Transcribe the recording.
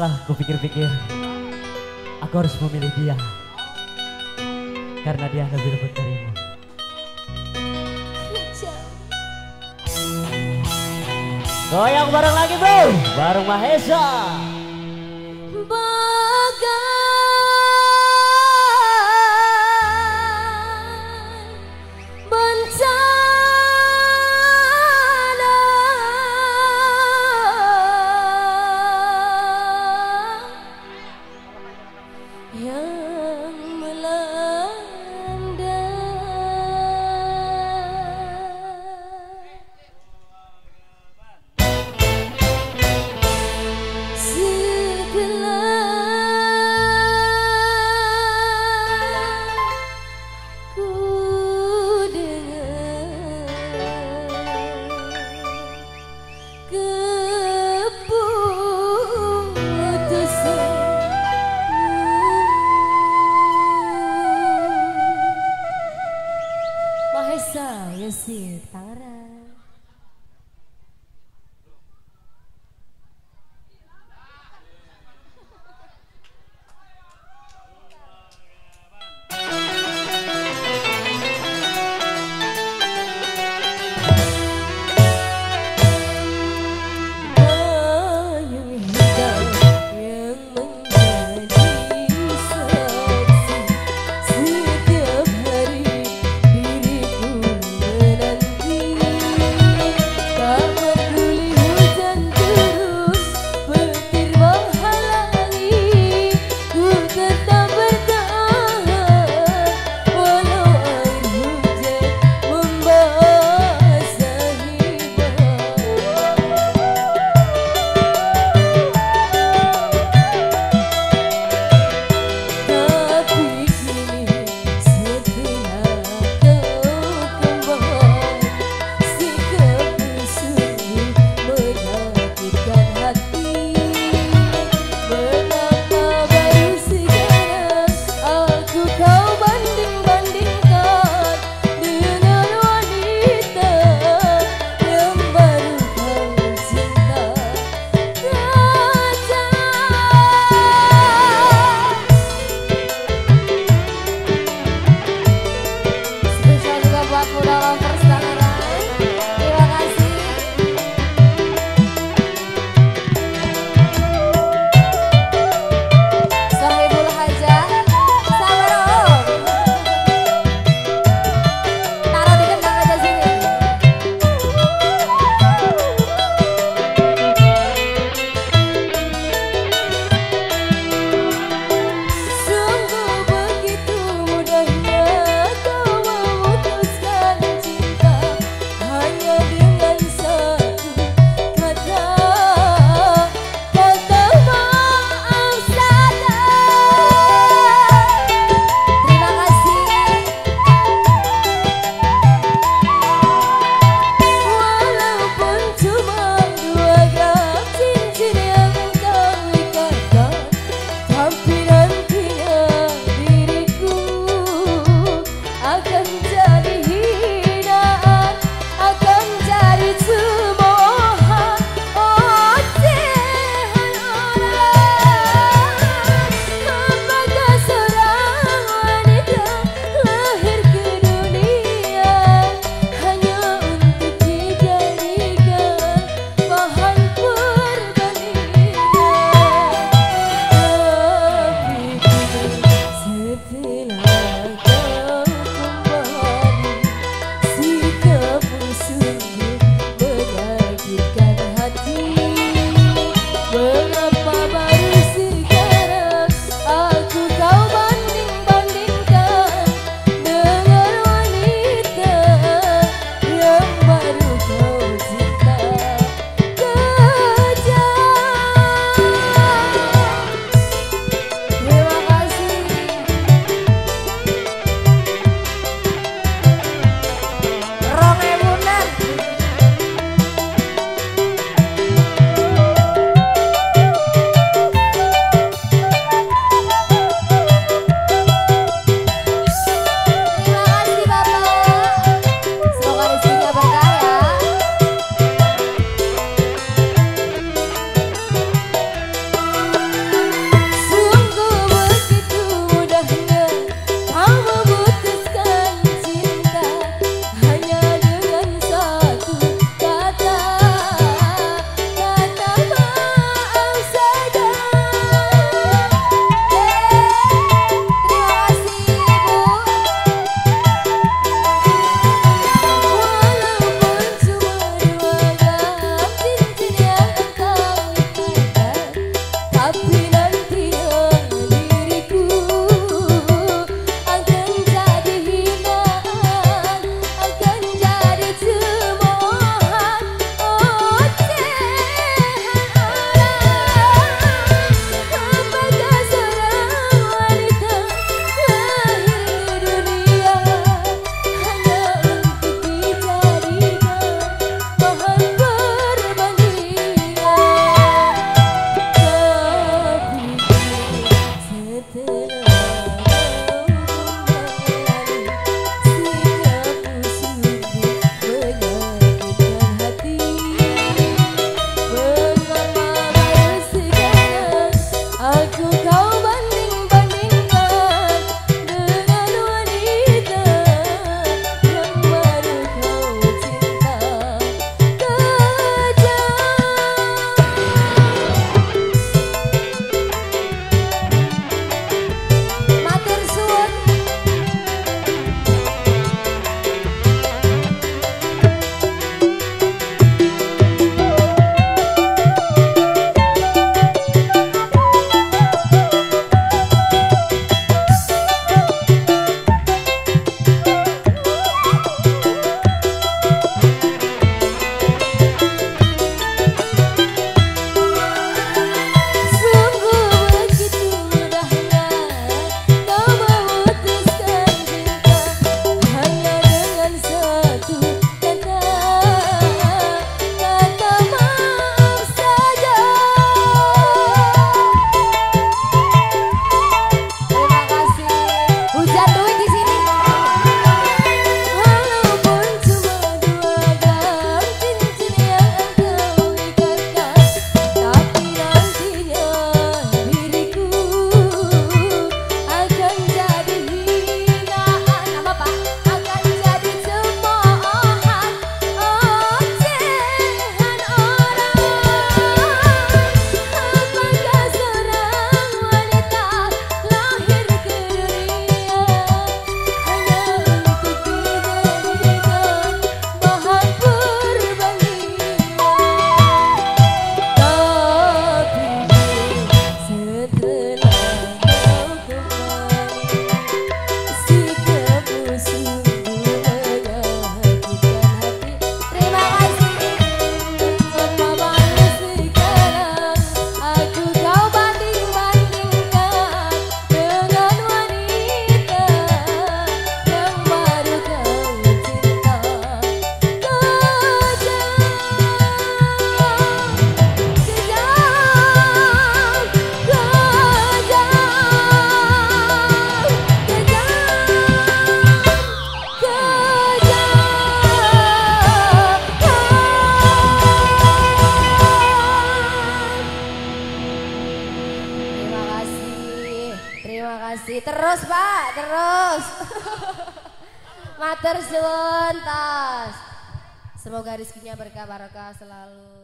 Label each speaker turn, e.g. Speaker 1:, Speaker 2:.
Speaker 1: Setelah kupikir-pikir, aku harus memilih dia. Karena dia lebih lembut darimu. Goyang bareng lagi bro, bareng Mahesa.
Speaker 2: Kasih. Terus Pak, terus. Mater suwun. Semoga rezekinya berkah barokah selalu.